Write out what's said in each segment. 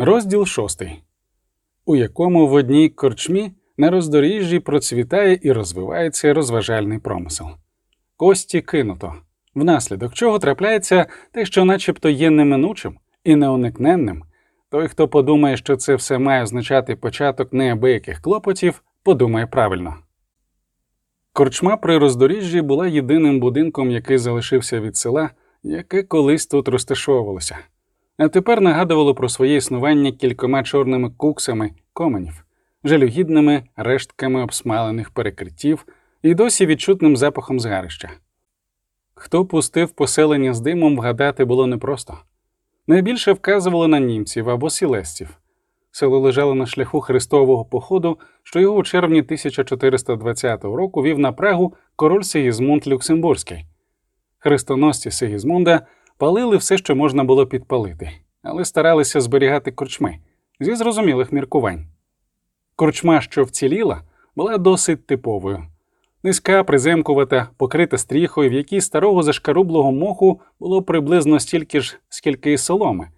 Розділ шостий, у якому в одній корчмі на роздоріжжі процвітає і розвивається розважальний промисел. Кості кинуто, внаслідок чого трапляється те, що начебто є неминучим і неуникненним. Той, хто подумає, що це все має означати початок неабияких клопотів, подумає правильно. Корчма при роздоріжжі була єдиним будинком, який залишився від села, яке колись тут розташовувалося а тепер нагадувало про своє існування кількома чорними куксами коменів, жалюгідними рештками обсмалених перекриттів і досі відчутним запахом згарища. Хто пустив поселення з димом, вгадати було непросто. Найбільше вказувало на німців або сілестів. Село лежало на шляху Христового походу, що його у червні 1420 року вів на Прагу король Сигізмунд Люксембурзький. Хрестоносці Сигізмунда палили все, що можна було підпалити, але старалися зберігати корчми зі зрозумілих міркувань. Корчма, що вціліла, була досить типовою. Низька, приземкувата, покрита стріхою, в якій старого зашкарублого моху було приблизно стільки ж, скільки і соломи,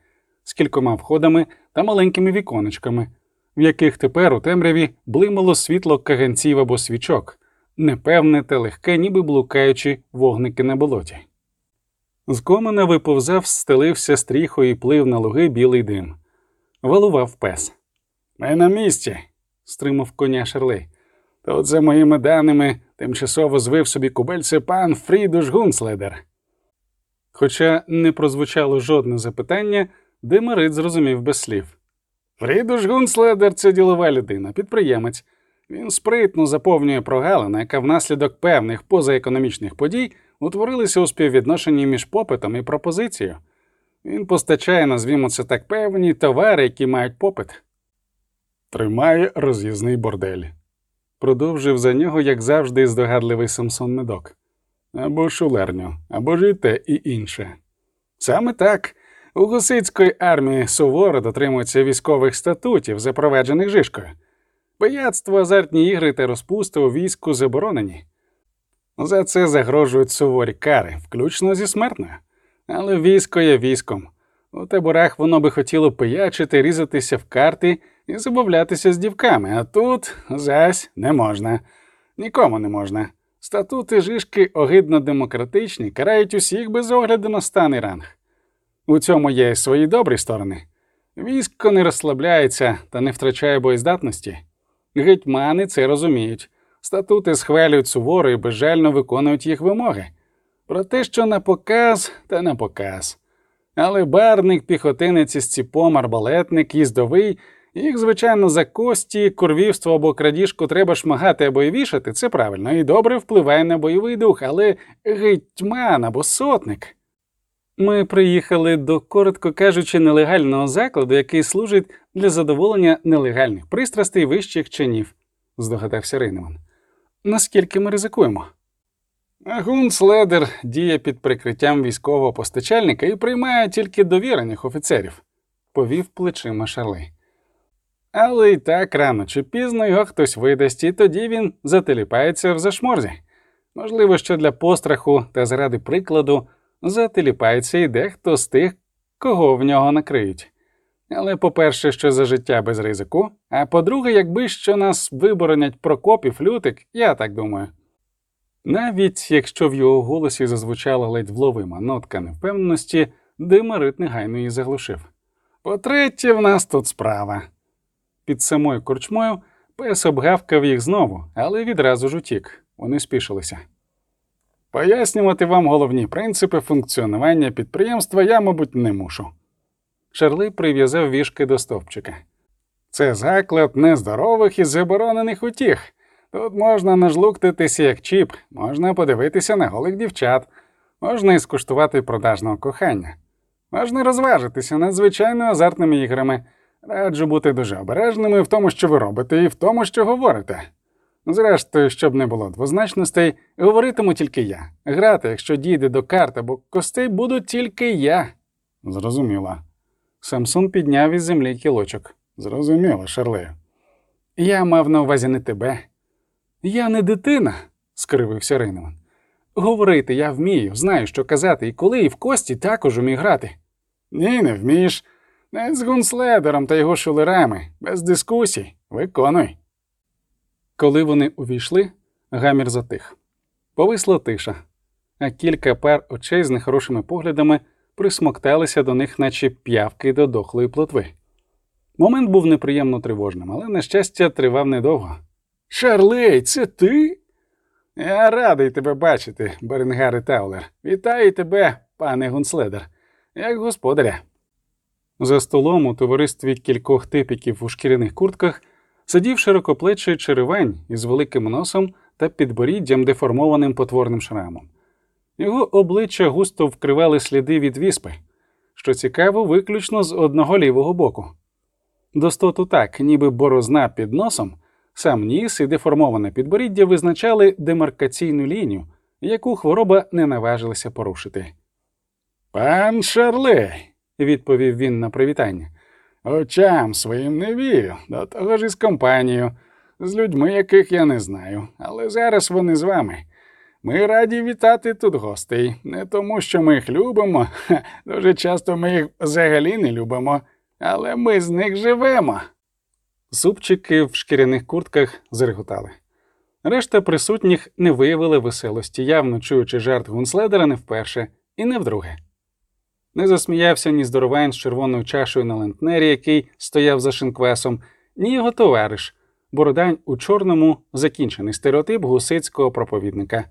з кількома входами та маленькими віконечками, в яких тепер у темряві блимало світло каганців або свічок, непевне та легке, ніби блукаючи вогники на болоті. З комина виповзав, стелився стріхою і плив на луги білий дим. Валував пес. Ми на місці, стримав коня Шерлей. Тут, за моїми даними, тимчасово звив собі кубельце пан Фрідуш Гунследер. Хоча не прозвучало жодне запитання, Демерит зрозумів без слів. Фрідуш Гунследер це ділова людина, підприємець. Він спритно заповнює прогалину, яка внаслідок певних позаекономічних подій утворилися у співвідношенні між попитом і пропозицією. Він постачає, назвімо це так, певні товари, які мають попит. Тримає роз'їзний бордель. Продовжив за нього, як завжди, здогадливий Самсон Медок. Або шулерню, або ж і те і інше. Саме так. У гусицької армії суворо дотримуються військових статутів, запроваджених Жишкою. Пияцтво, азартні ігри та розпусти у війську заборонені. За це загрожують суворі кари, включно зі смертною. Але військо є військом. У таборах воно би хотіло пиячити, різатися в карти і забавлятися з дівками, а тут зась не можна. Нікому не можна. Статути жишки огидно демократичні, карають усіх без огляду на стан і ранг. У цьому є свої добрі сторони. Військо не розслабляється та не втрачає боєздатності. Гетьмани це розуміють. Статути схвалюють суворо і безжально виконують їх вимоги. Про те, що на показ, та на показ. Але барник, піхотинець із ціпом, арбалетник, їздовий, їх, звичайно, за кості, курвівство або крадіжку треба шмагати або й вішати, це правильно, і добре впливає на бойовий дух, але гетьман або сотник. Ми приїхали до, коротко кажучи, нелегального закладу, який служить для задоволення нелегальних пристрастей вищих чинів, здогадався Рейнеман. Наскільки ми ризикуємо? Гунследер діє під прикриттям військового постачальника і приймає тільки довірених офіцерів, повів плечима Шарлей. Але й так рано чи пізно його хтось видасть, і тоді він зателіпається в зашморзі. Можливо, що для постраху та заради прикладу зателіпається і дехто з тих, кого в нього накриють. Але по-перше, що за життя без ризику, а по-друге, якби що нас виборонять Прокоп і флютик, я так думаю. Навіть якщо в його голосі зазвучала ледь вловима нотка невпевненості, Димарит негайно її заглушив. По-третє, в нас тут справа. Під самою корчмою пес обгавкав їх знову, але відразу ж утік. Вони спішилися. Пояснювати вам головні принципи функціонування підприємства я, мабуть, не мушу. Шарли прив'язав вішки до стовпчика. Це заклад нездорових і заборонених утіх. Тут можна нажлуктитися як чіп, можна подивитися на голих дівчат, можна і скуштувати продажного кохання, можна розважитися надзвичайно азартними іграми. Раджу бути дуже обережними в тому, що ви робите, і в тому, що говорите. Зрештою, щоб не було двозначностей, говоритиму тільки я. Грати, якщо дійде до карт або костей, буду тільки я. Зрозуміла. Самсон підняв із землі кілочок. Зрозуміло, Шарлею. Я мав на увазі не тебе. Я не дитина, скривився Рейнеман. Говорити я вмію, знаю, що казати, і коли, і в кості також умію грати. Ні, не вмієш. Не з гунследером та його шулерами, без дискусій. Виконуй. Коли вони увійшли, гамір затих. Повисла тиша, а кілька пар очей з нехорошими поглядами присмокталися до них, наче п'явки до дохлої плотви. Момент був неприємно тривожним, але, на щастя, тривав недовго. Шарлей, це ти? Я радий тебе бачити, Беренгари Таулер. Вітаю тебе, пане Гунследер, як господаря. За столом у товаристві кількох типіків у шкіряних куртках сидів широкоплечий черевень із великим носом та підборіддям деформованим потворним шрамом. Його обличчя густо вкривали сліди від віспи, що цікаво, виключно з одного лівого боку. Достоту так, ніби борозна під носом, сам ніс і деформоване підборіддя визначали демаркаційну лінію, яку хвороба не наважилася порушити. Пан Шарлей, відповів він на привітання, очам своїм не вірю, до того ж із компанією, з людьми, яких я не знаю, але зараз вони з вами. Ми раді вітати тут гостей, не тому, що ми їх любимо, дуже часто ми їх взагалі не любимо, але ми з них живемо. Супчики в шкіряних куртках зареготали. Решта присутніх не виявили веселості, явно чуючи жарт гунследера не вперше і не вдруге. Не засміявся ні здоровайн з червоною чашею на лентнері, який стояв за шинквесом, ні його товариш, бородань у чорному закінчений стереотип гусицького проповідника.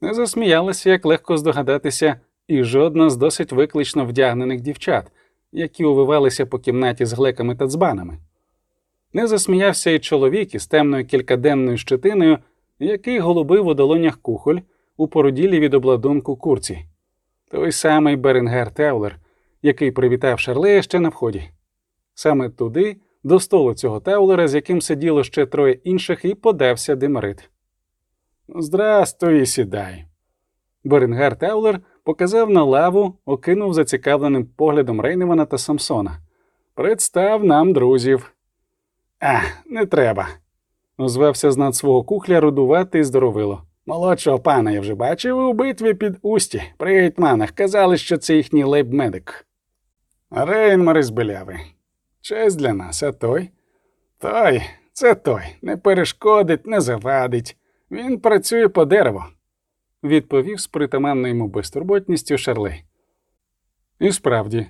Не засміялася, як легко здогадатися, і жодна з досить виклично вдягнених дівчат, які увивалися по кімнаті з глеками та дзбанами. Не засміявся і чоловік із темною кількаденною щетиною, який голубив у долонях кухоль у поруділій від обладунку куртці. Той самий Беренгер Таулер, який привітав Шарлея ще на вході. Саме туди, до столу цього Таулера, з яким сиділо ще троє інших, і подався Демарит. Здрастуй, сідай. Беренгар Таулер показав на лаву, окинув зацікавленим поглядом Рейневана та Самсона. Представ нам друзів. А, не треба. озвався з над свого кухля рудуватий здоровило. Молодшого пана я вже бачив у битві під усті. При гетьманах казали, що це їхній лейб-медик. Рейнмар із Беляви. Честь для нас, а той? Той, це той. Не перешкодить, не завадить. Він працює по дереву, відповів з притаманною йому безтурботністю Шарлей. І справді,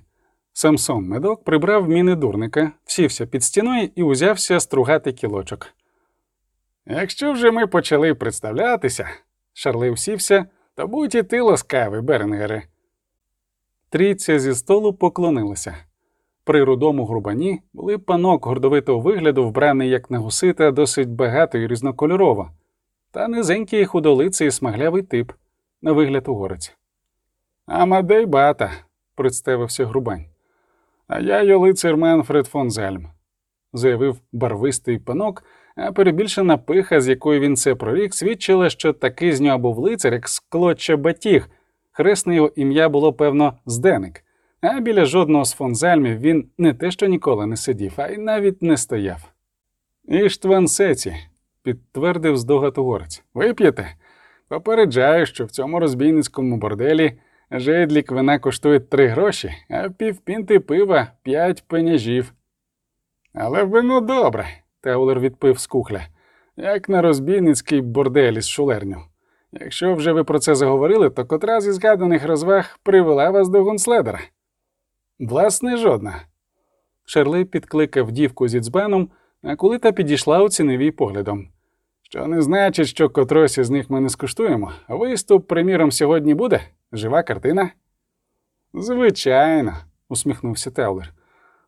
Самсон медок прибрав міни дурника, сівся під стіною і узявся стругати кілочок. Якщо вже ми почали представлятися, Шарлей усівся, то будь і ти ласкавий, Беренгере. Трійця зі столу поклонилася. При рудому грубані були панок гордовитого вигляду, вбраний як на гусита, досить багато і різнокольорово, та низенький худолиций смаглявий тип, на вигляд угорець. Амадей бата, представився грубань. А я йолицар Менфред фон Зельм, заявив барвистий панок, а перебільшена пиха, з якою він це прорік, свідчила, що такий з нього був лицар, як склоча батіг. Хресне його ім'я було, певно, Зденик, а біля жодного з фон Зельмів він не те, що ніколи не сидів, а й навіть не стояв. Іштван Сеці, підтвердив здогад угорець. Вип'єте? Попереджаю, що в цьому розбійницькому борделі жедлік вина коштує три гроші, а півпінти пива п'ять пеняжів. Але вино добре, Теулер відпив з кухля, як на розбійницький борделі з шулерню. Якщо вже ви про це заговорили, то котра зі згаданих розваг привела вас до гунследера? Власне, жодна. Шерлей підкликав дівку зі дзбаном, а коли та підійшла оцінив поглядом. Що не значить, що котрось із них ми не скуштуємо. Виступ, приміром, сьогодні буде? Жива картина? Звичайно, усміхнувся Теулер.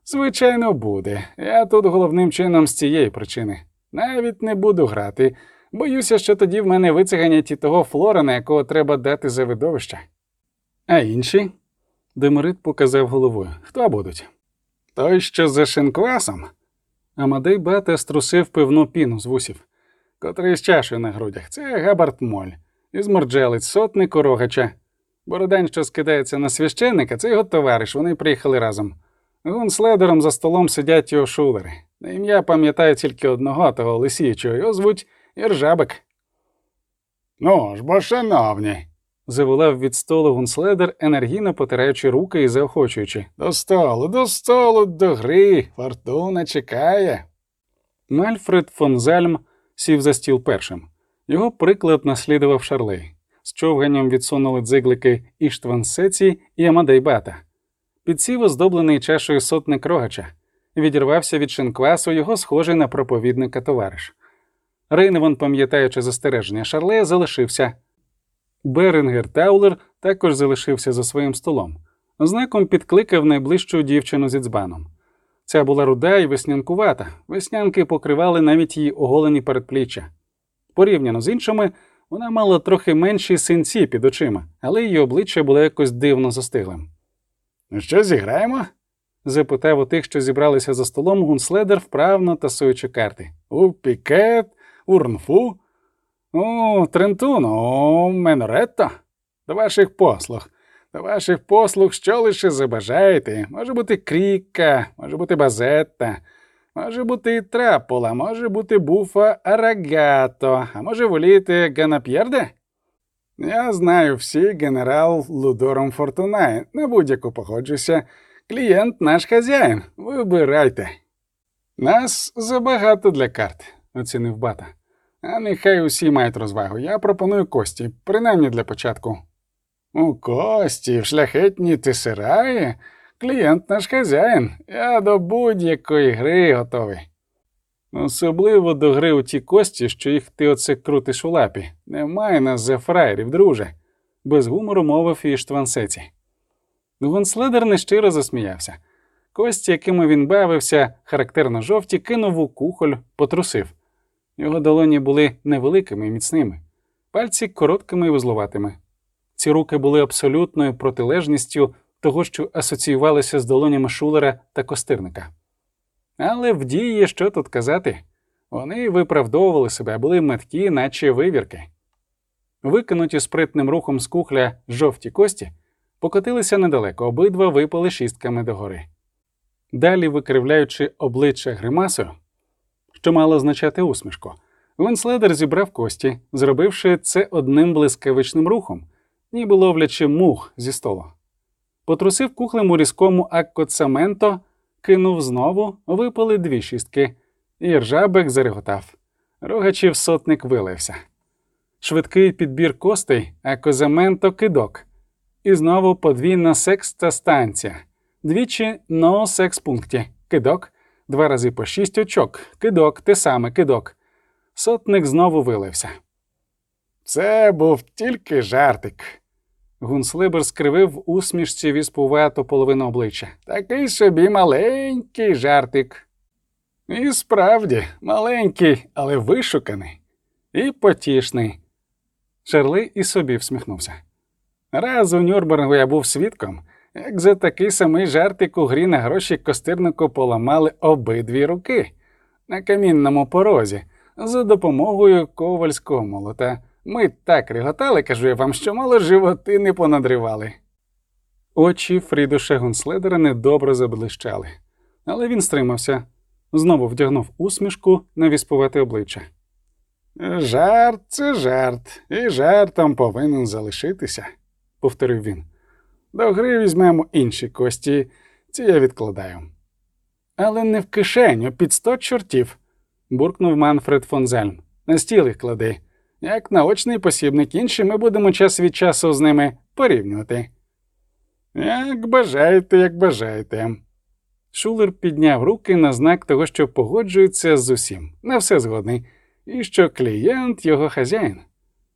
Звичайно, буде. Я тут головним чином з цієї причини. Навіть не буду грати. Боюся, що тоді в мене вициганять і того Флорена, якого треба дати за видовище. А інші? Демерит показав головою. Хто будуть? Той, що за шинквасом. Амадей Бата струсив пивну піну з вусів, котрий з чашею на грудях. Це Габарт Моль, із Морджелець, сотник Рогача. Бородань, що скидається на священника, це його товариш, вони приїхали разом. Гун з ледером за столом сидять його шулери. На ім'я пам'ятаю тільки одного того лисіючого, його звуть Іржабик. Ну ж бо, шановні, заволав від столу гунследер, енергійно потираючи руки і заохочуючи. До столу, до столу, до гри, фортуна чекає. Мальфред фон Зальм сів за стіл першим. Його приклад наслідував Шарлей. З човганням відсунули дзиглики Іштван Сеці і Амадей Бата. Підсів оздоблений чашею сотник рогача. Відірвався від шинквасу його схожий на проповідника товариш. Рейневан, пам'ятаючи застереження Шарлея, залишився. Берингер Таулер також залишився за своїм столом. Знаком підкликав найближчу дівчину зі дзбаном. Ця була руда і веснянкувата, веснянки покривали навіть її оголені передпліччя. Порівняно з іншими, вона мала трохи менші синці під очима, але її обличчя було якось дивно застиглим. Що, зіграємо? запитав у тих, що зібралися за столом гунследер, вправно тасуючи карти. У пікет, урнфу, у трентун, у меноретто. До ваших послуг. Ваших послуг, що лише забажаєте. Може бути кріка, може бути базетта, може бути і трапула, може бути буфа арагато, а може воліти ганап'єрде? Я знаю всі генерал Лудором Фортунай. На будь-яку погоджуся. Клієнт наш хазяїн. Вибирайте. Нас забагато для карт, оцінив бата. А нехай усі мають розвагу. Я пропоную кості, принаймні для початку. У кості, в шляхетній тисираї. Клієнт наш хазяїн. Я до будь-якої гри готовий. Особливо до гри у ті кості, що їх ти оце крутиш у лапі. Немає нас за фраєрів, друже, без гумору мовив Іштван Сеці. Гонследер нещиро засміявся. Кості, якими він бавився, характерно жовті, кинув у кухоль, потрусив. Його долоні були невеликими і міцними, пальці короткими і вузловатими. Ці руки були абсолютною протилежністю того, що асоціювалися з долонями шулера та костирника. Але в дії, що тут казати, вони виправдовували себе, були меткі, наче вивірки. Викинуті спритним рухом з кухля жовті кості покотилися недалеко, обидва випали шістками догори. Далі, викривляючи обличчя гримасою, що мало означати усмішку, Венследер зібрав кості, зробивши це одним блискавичним рухом, ніби ловлячи мух зі столу. Потрусив кухлем у різкому аккоцаменто, кинув знову, випали дві шістки, і ржабек зареготав. Рогачів сотник вилився. Швидкий підбір костей, акозаменто кидок. І знову подвійна секста станція. Двічі но секс пункті. Кидок, два рази по шість очок, кидок, те саме кидок. Сотник знову вилився. Це був тільки жартик. Гунслибер скривив усмішці віспувато половину обличчя. Такий собі маленький жартик. І справді, маленький, але вишуканий і потішний. Шерли і собі всміхнувся. Раз у Нюрнбергу я був свідком, як за такий самий жартик у грі на гроші костирнику поламали обидві руки на камінному порозі за допомогою ковальського молота. Ми так реготали, кажу я вам, що мало животи не понадривали. Очі Фрідуша Гунследера недобре заблищали, але він стримався, знову вдягнув усмішку на віспувате обличчя. Жарт це жарт, і жартом повинен залишитися, повторив він. До гри візьмемо інші кості, ці я відкладаю. Але не в кишеню, під сто чортів, буркнув Манфред фон Зельм. На стіл їх клади. Як наочний посібник інші, ми будемо час від часу з ними порівнювати. Як бажаєте, як бажаєте. Шулер підняв руки на знак того, що погоджується з усім, на все згодний, і що клієнт його хазяїн.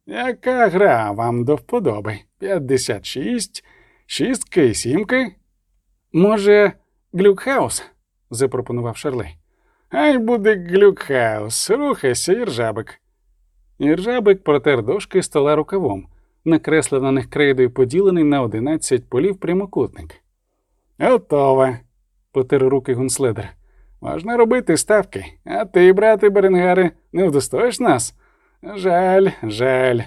Яка гра вам до вподоби? 56, шістки і сімки? Може, глюкхаус? запропонував Шарли. Ай буде глюкхаус, рухайся, іржабик. Іржабик протер дошки стола рукавом, накреслив на них крейдою поділений на одинадцять полів прямокутник. Готове, потер руки гунследер. Можна робити ставки, а ти, брате Беренгаре, не вдостоїш нас? Жаль, жаль.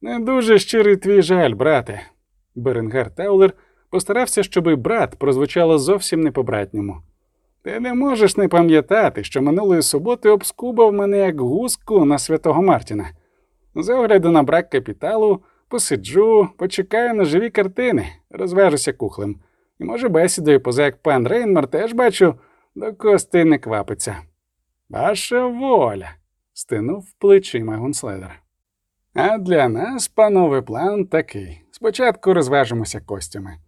Не дуже щирий твій жаль, брате. Беренгар Таулер постарався, щоби брат прозвучало зовсім не по-братньому. Ти не можеш не пам'ятати, що минулої суботи обскубав мене як гуску на святого Мартіна. З огляду на брак капіталу, посиджу, почекаю на живі картини, розвежуся кухлем. І, може, бесідою, поза як пан Рейнмар теж бачу, до кости не квапиться. Ваша воля, стинув плечима Гунследер. А для нас, панове, план такий. Спочатку розважимося костями.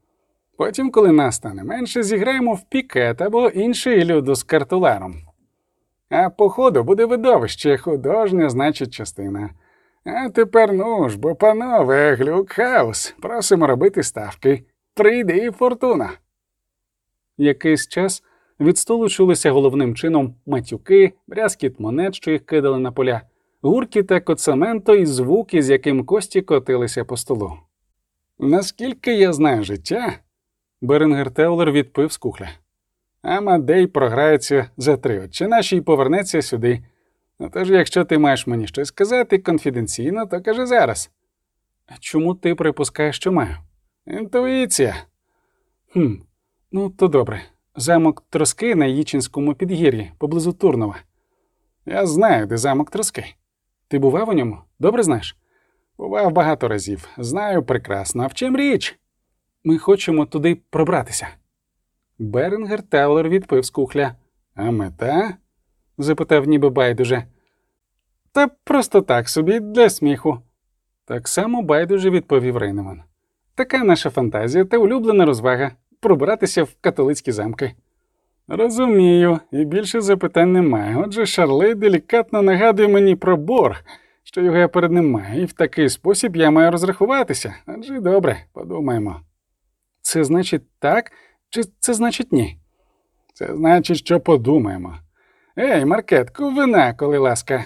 Потім, коли нас стане менше, зіграємо в пікет або інший люду з картуларом. А по ходу буде видовище, художня, значить, частина. А тепер ну ж, бо, панове, глюкхаус, просимо робити ставки. Прийди, фортуна. Якийсь час від столу чулися головним чином матюки, брязкіт монет, що їх кидали на поля, гурки та коцементо і звуки, з яким кості котилися по столу. Наскільки я знаю життя, Беренгер Теулер відпив з кухля. Амадей програється за три чи наші й повернеться сюди. Ну тож, якщо ти маєш мені щось сказати конфіденційно, то кажи зараз. Чому ти припускаєш, що маю? Інтуїція. «Хм, Ну, то добре. Замок Троски на Їчинському підгір'ї, поблизу Турнова. Я знаю, де замок Троски. Ти бував у ньому? Добре знаєш? Бував багато разів. Знаю прекрасно. А в чим річ? Ми хочемо туди пробратися. Берингер Таулер відпив з кухля. А мета? запитав ніби байдуже. Та просто так собі для сміху. Так само байдуже відповів Рейнеман. Така наша фантазія та улюблена розвага пробиратися в католицькі замки. Розумію, і більше запитань немає. Отже, Шарлей делікатно нагадує мені про борг, що його я перед ним маю, і в такий спосіб я маю розрахуватися. Адже добре, подумаємо. Це значить так, чи це значить ні? Це значить, що подумаємо. Ей, Маркетку, вина, коли ласка.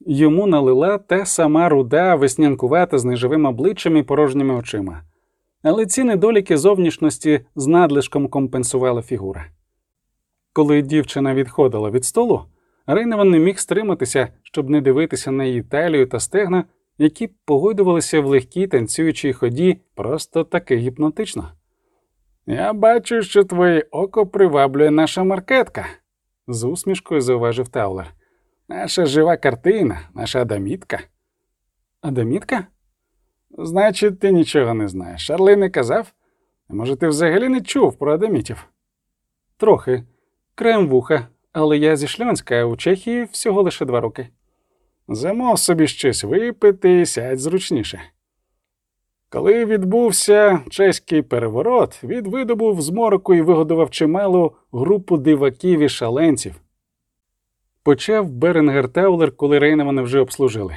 Йому налила та сама руда, веснянкувата з неживим обличчям і порожніми очима. Але ці недоліки зовнішності з надлишком компенсувала фігура. Коли дівчина відходила від столу, Рейневан не міг стриматися, щоб не дивитися на її талію та стегна, які погойдувалися в легкій танцюючій ході просто таки гіпнотично. Я бачу, що твоє око приваблює наша маркетка, з усмішкою зауважив Таулер. Наша жива картина, наша адамітка. Адамітка? Значить, ти нічого не знаєш. Шарли не казав? Може, ти взагалі не чув про адамітів? Трохи. Крем вуха, але я зі Шльонська, у Чехії всього лише два роки. Замов собі щось випити і сядь зручніше. Коли відбувся чеський переворот, він видобув з мороку і вигодував чималу групу диваків і шаленців. Почав Беренгер Таулер, коли Рейнемана вже обслужили.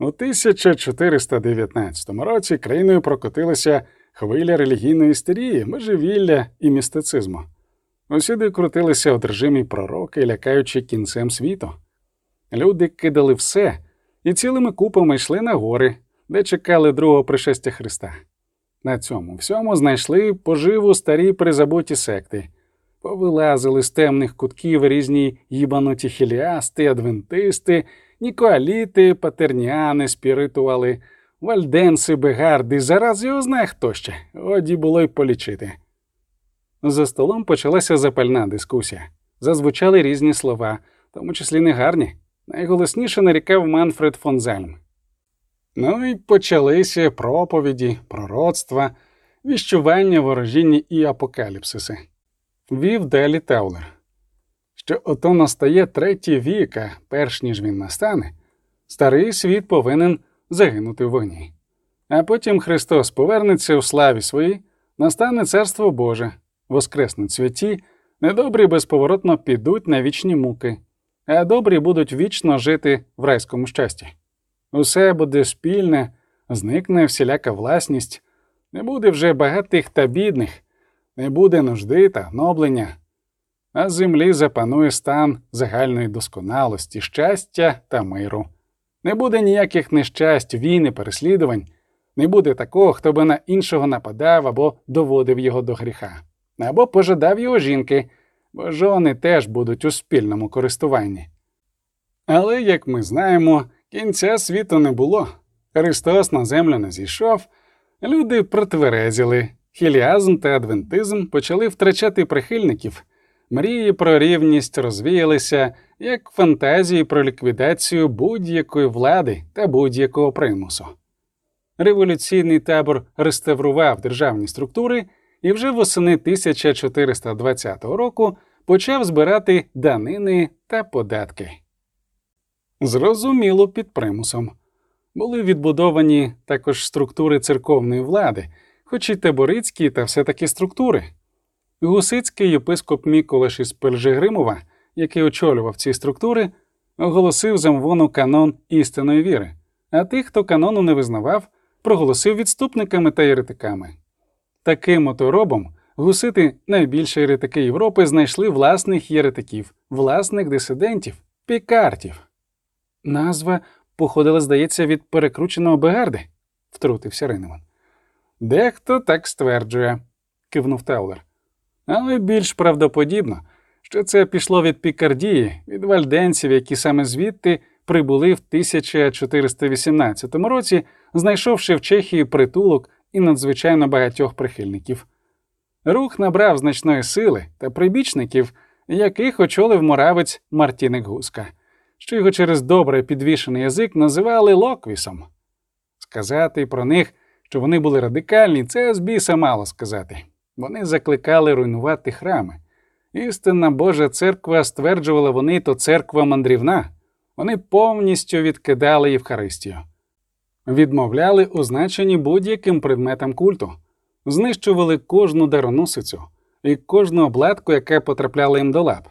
У 1419 році країною прокотилася хвиля релігійної істерії, межевілля і містицизму. Усюди крутилися одержимі пророки, лякаючи кінцем світу. Люди кидали все і цілими купами йшли на гори, де чекали другого пришестя Христа. На цьому всьому знайшли поживу старі призабуті секти, повилазили з темних кутків різні їбануті хіліасти, адвентисти, нікоаліти, патерніани, спіритуали, вальденси, бегарди, зараз його знає хто ще, годі було й полічити. За столом почалася запальна дискусія. Зазвучали різні слова, в тому числі негарні. Найголосніше нарікав Манфред фон Зельм. Ну і почалися проповіді, пророцтва, віщування, ворожіння і апокаліпсиси. Вів далі Таулер, що ото настає третій віка, перш ніж він настане, старий світ повинен загинути в вогні. А потім Христос повернеться у славі своїй, настане Царство Боже, воскреснуть святі, недобрі безповоротно підуть на вічні муки, а добрі будуть вічно жити в райському щасті. Усе буде спільне, зникне всіляка власність, не буде вже багатих та бідних, не буде нужди та гноблення, на землі запанує стан загальної досконалості, щастя та миру. Не буде ніяких нещасть, війни, переслідувань, не буде такого, хто би на іншого нападав або доводив його до гріха, або пожадав його жінки, бо жони теж будуть у спільному користуванні. Але, як ми знаємо, Кінця світу не було. Христос на землю не зійшов, люди протверезіли, хіліазм та адвентизм почали втрачати прихильників, мрії про рівність розвіялися, як фантазії про ліквідацію будь-якої влади та будь-якого примусу. революційний табор реставрував державні структури і вже восени 1420 року почав збирати данини та податки. Зрозуміло, під примусом. Були відбудовані також структури церковної влади, хоч і таборицькі та все таки структури. Гусицький єпископ Міколаш із Пельжегримова, який очолював ці структури, оголосив замвону канон істинної віри, а тих, хто канону не визнавав, проголосив відступниками та єретиками. Таким оторобом гусити найбільші єретики Європи знайшли власних єретиків, власних дисидентів, пікартів. Назва походила, здається, від перекрученого Бегарди, втрутився Ринеман. Дехто так стверджує, кивнув Таулер. Але більш правдоподібно, що це пішло від Пікардії, від вальденців, які саме звідти прибули в 1418 році, знайшовши в Чехії притулок і надзвичайно багатьох прихильників. Рух набрав значної сили та прибічників, яких очолив моравець Мартіник Гуска, що його через добре підвішений язик називали локвісом. Сказати про них, що вони були радикальні, це з мало сказати. Вони закликали руйнувати храми. Істинна Божа церква стверджувала вони, то церква мандрівна. Вони повністю відкидали Євхаристію, відмовляли у будь-яким предметам культу, знищували кожну дароносицю і кожну обладку, яка потрапляла їм до лап.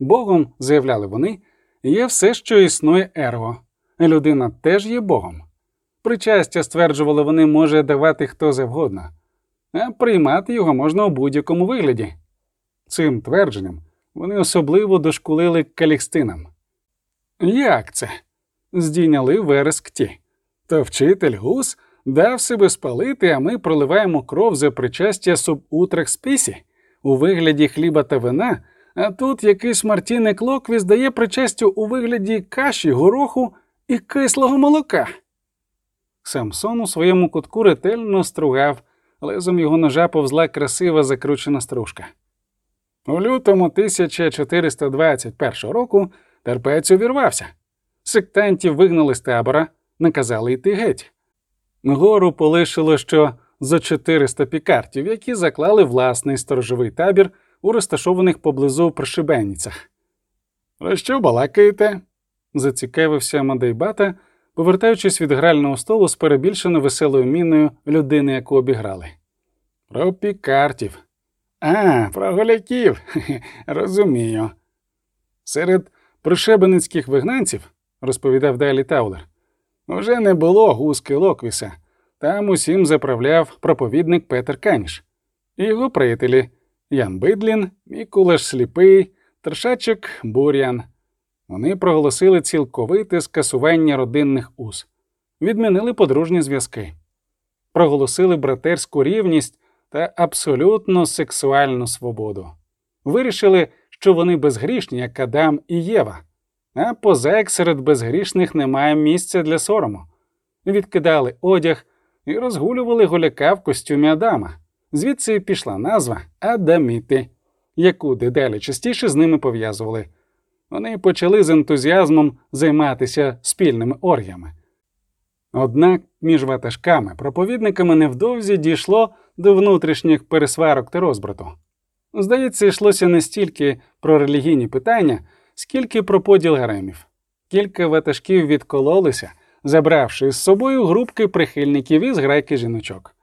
Богом, заявляли вони, є все, що існує ерго. Людина теж є Богом. Причастя, стверджували вони, може давати хто завгодно, а приймати його можна у будь-якому вигляді. Цим твердженням вони особливо дошкулили калікстинам. Як це? здійняли вереск ті. То вчитель гус дав себе спалити, а ми проливаємо кров за причастя субутрах списі у вигляді хліба та вина, а тут якийсь Мартіник Локвіс дає причастю у вигляді каші, гороху і кислого молока. Самсон у своєму кутку ретельно стругав, лезом його ножа повзла красива закручена стружка. У лютому 1421 року терпець увірвався. Сектантів вигнали з табора, наказали йти геть. Гору полишило що за 400 пікартів, які заклали власний сторожовий табір у розташованих поблизу пришибенніцях. Про що балакаєте? зацікавився Мадейбата, повертаючись від грального столу з перебільшено веселою міною людини, яку обіграли. Про пікартів. А, про голяків. Розумію. Серед пришебеницьких вигнанців, розповідав далі Таулер, уже не було гуски Локвіса. Там усім заправляв проповідник Петер Каніш його приятелі Ян Бидлін, Мікулаш Сліпий, Тершачик Бур'ян. Вони проголосили цілковите скасування родинних уз, відмінили подружні зв'язки, проголосили братерську рівність та абсолютно сексуальну свободу. Вирішили, що вони безгрішні, як Адам і Єва, а поза серед безгрішних немає місця для сорому. Відкидали одяг і розгулювали голяка в костюмі Адама. Звідси пішла назва Адаміти, яку дедалі частіше з ними пов'язували. Вони почали з ентузіазмом займатися спільними оргіями. Однак між ватажками, проповідниками невдовзі дійшло до внутрішніх пересварок та розбрату. Здається, йшлося не стільки про релігійні питання, скільки про поділ гаремів. Кілька ватажків відкололися, забравши з собою групки прихильників із грайки жіночок.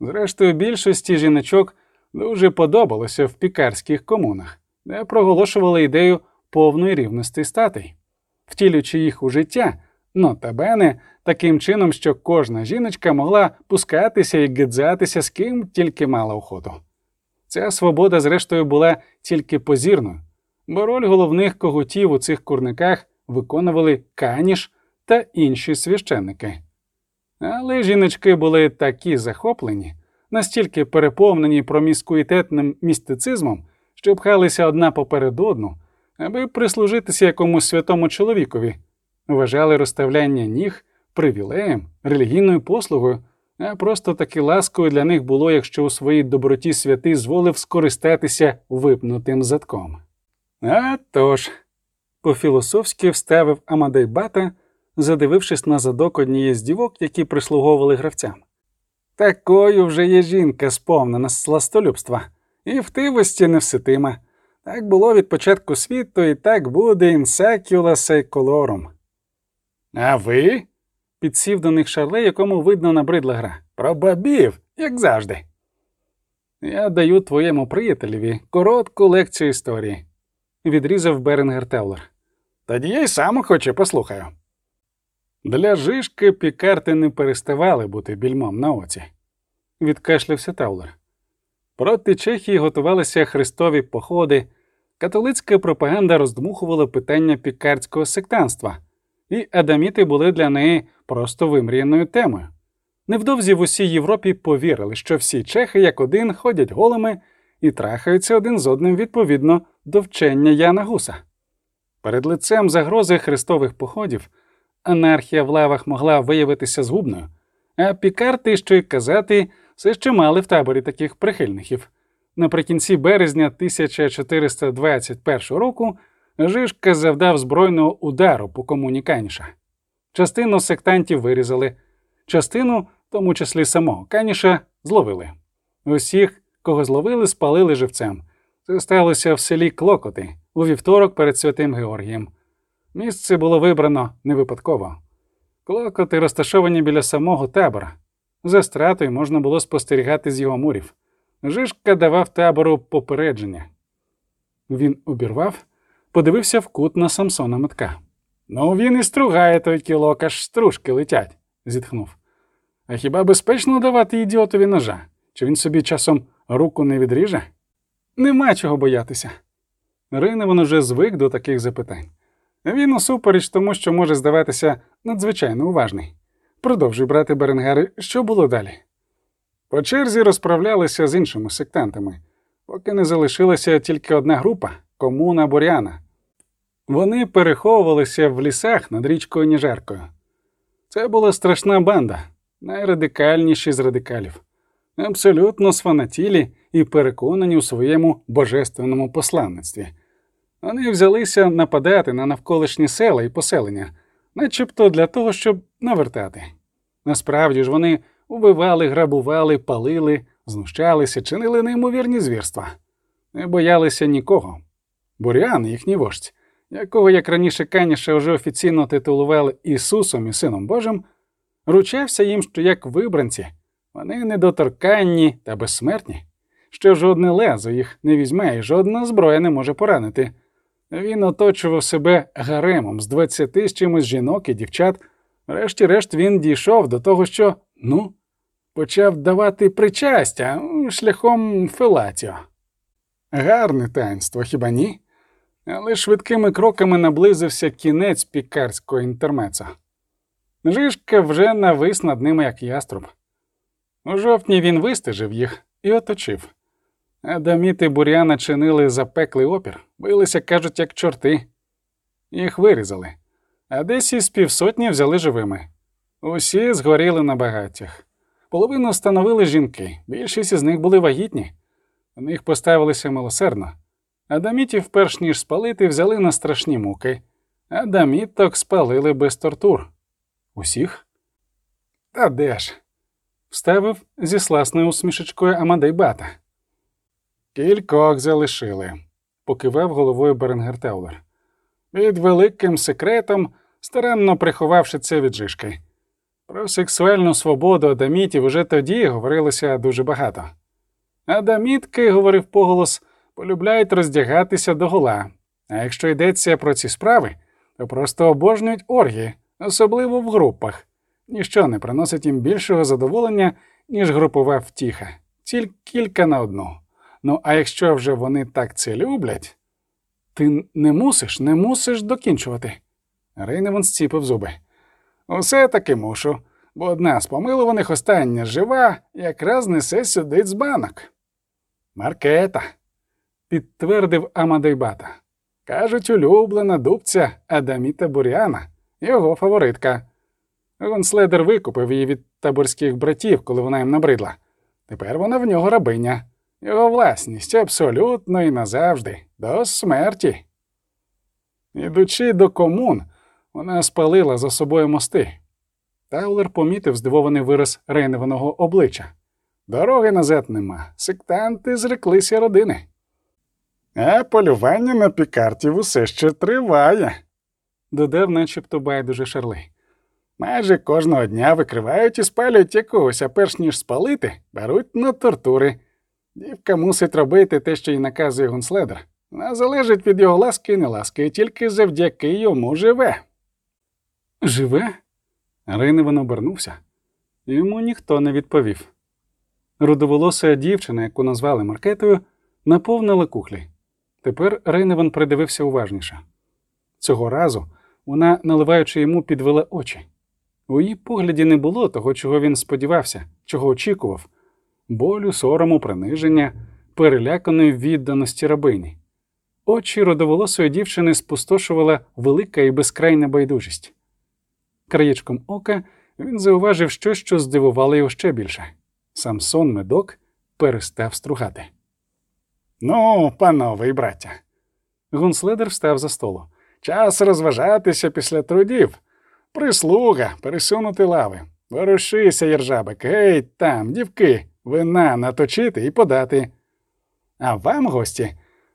Зрештою, більшості жіночок дуже подобалося в пікарських комунах, де проголошували ідею повної рівності статей, втілюючи їх у життя, нотабене, таким чином, що кожна жіночка могла пускатися і гидзатися з ким тільки мала охоту. Ця свобода, зрештою, була тільки позірною, бо роль головних когутів у цих курниках виконували каніш та інші священники. Але жіночки були такі захоплені, настільки переповнені проміскуїтетним містицизмом, що пхалися одна поперед одну, аби прислужитися якомусь святому чоловікові, вважали розставляння ніг привілеєм, релігійною послугою, а просто таки ласкою для них було, якщо у своїй доброті святий зволив скористатися випнутим задком. А тож, по-філософськи вставив Амадей Бата, задивившись на задок однієї з дівок, які прислуговували гравцям. Такою вже є жінка, сповнена сластолюбства, і втивості невситима. Так було від початку світу, і так буде інсекюла сейколорум. А ви? підсів до них шарле, якому видно набридла гра. Про бабів, як завжди. Я даю твоєму приятелеві коротку лекцію історії, відрізав Беренгер Теулер. Тоді я й сам охоче послухаю. Для жишки пікарти не переставали бути більмом на оці, відкашлявся Таулер. Проти Чехії готувалися хрестові походи, католицька пропаганда роздмухувала питання пікардського сектанства, і адаміти були для неї просто вимріяною темою. Невдовзі в усій Європі повірили, що всі чехи як один ходять голими і трахаються один з одним відповідно до вчення Яна Гуса. Перед лицем загрози хрестових походів анархія в лавах могла виявитися згубною, а пікарти, що й казати, все ще мали в таборі таких прихильників. Наприкінці березня 1421 року Жишка завдав збройного удару по комуні Каніша. Частину сектантів вирізали, частину, в тому числі самого Каніша, зловили. Усіх, кого зловили, спалили живцем. Це сталося в селі Клокоти у вівторок перед святим Георгієм. Місце було вибрано не випадково. Клокоти розташовані біля самого табора. За стратою можна було спостерігати з його мурів. Жишка давав табору попередження. Він обірвав, подивився в кут на Самсона Метка. Ну, він і стругає той кілок, аж стружки летять, зітхнув. А хіба безпечно давати ідіотові ножа? Чи він собі часом руку не відріже? Нема чого боятися. Риневан уже звик до таких запитань. Він усупереч тому, що може здаватися надзвичайно уважний. Продовжуй, брати Беренгери, що було далі? По черзі розправлялися з іншими сектантами, поки не залишилася тільки одна група комуна Боряна. Вони переховувалися в лісах над річкою Ніжеркою. Це була страшна банда, найрадикальніші з радикалів, абсолютно сфанатілі і переконані у своєму божественному посланництві. Вони взялися нападати на навколишні села і поселення, начебто для того, щоб навертати. Насправді ж вони убивали, грабували, палили, знущалися, чинили неймовірні звірства, не боялися нікого. Бурян, їхній вождь, якого, як раніше Каніше вже офіційно титулували Ісусом і Сином Божим, ручався їм, що як вибранці, вони недоторканні та безсмертні, що жодне лезо їх не візьме і жодна зброя не може поранити. Він оточував себе гаремом з двадцяти з чимось жінок і дівчат. Врешті-решт він дійшов до того, що, ну, почав давати причастя шляхом фелатіо. Гарне таїнство, хіба ні? Але швидкими кроками наблизився кінець пікарського інтермеца. Жишка вже навис над ними, як яструб. У жовтні він вистежив їх і оточив. Адаміти буряна чинили запеклий опір, билися, кажуть, як чорти. Їх вирізали, а десь із півсотні взяли живими. Усі згоріли на багаттях. Половину становили жінки, більшість із них були вагітні. У них поставилися милосердно. Адамітів, перш ніж спалити, взяли на страшні муки, адаміток спалили без тортур. Усіх? Та де ж? Вставив зі сласною усмішечкою Амадей Бата. Кількох залишили, покивав головою Беренгер Теулер. Під великим секретом, старанно приховавши це від жишки. Про сексуальну свободу адамітів уже тоді говорилося дуже багато. Адамітки, говорив поголос, полюбляють роздягатися до гола, а якщо йдеться про ці справи, то просто обожнюють оргії, особливо в групах. Ніщо не приносить їм більшого задоволення, ніж групова втіха, тільки кілька на одну. Ну, а якщо вже вони так це люблять, ти не мусиш, не мусиш докінчувати. Рейневан зціпив зуби. Усе таки мушу, бо одна з помилуваних остання жива якраз несе сюди з банок. Маркета, підтвердив Амадейбата. Кажуть, улюблена дубця Адаміта Буряна, його фаворитка. Гонследер викупив її від таборських братів, коли вона їм набридла. Тепер вона в нього рабиня. Його власність абсолютно і назавжди, до смерті. Ідучи до комун, Вона спалила за собою мости. Таулер помітив здивований вираз Рейневаного обличчя. Дороги назад нема. Сектанти зреклися родини. А полювання на пікартів усе ще триває, додав, начебто байдуже Шарли. Майже кожного дня викривають і спалюють якогось, а перш ніж спалити, беруть на тортури. Дівка мусить робити те, що й наказує гунследер. Вона залежить від його ласки і неласки, і тільки завдяки йому живе. Живе? Рейневан обернувся. Йому ніхто не відповів. Рудоволоса дівчина, яку назвали Маркетою, наповнила кухлі. Тепер Рейневан придивився уважніше. Цього разу вона, наливаючи йому, підвела очі. У її погляді не було того, чого він сподівався, чого очікував болю, сорому, приниження, переляканої відданості рабині. Очі родоволосої дівчини спустошувала велика і безкрайна байдужість. Краєчком ока він зауважив щось, що здивувало його ще більше. Самсон медок перестав стругати. Ну, панове і браття. Гунследер встав за столу. Час розважатися після трудів. Прислуга, пересунути лави. Ворушися, єржабик, гей, там, дівки, вина наточити і подати. А вам, гості,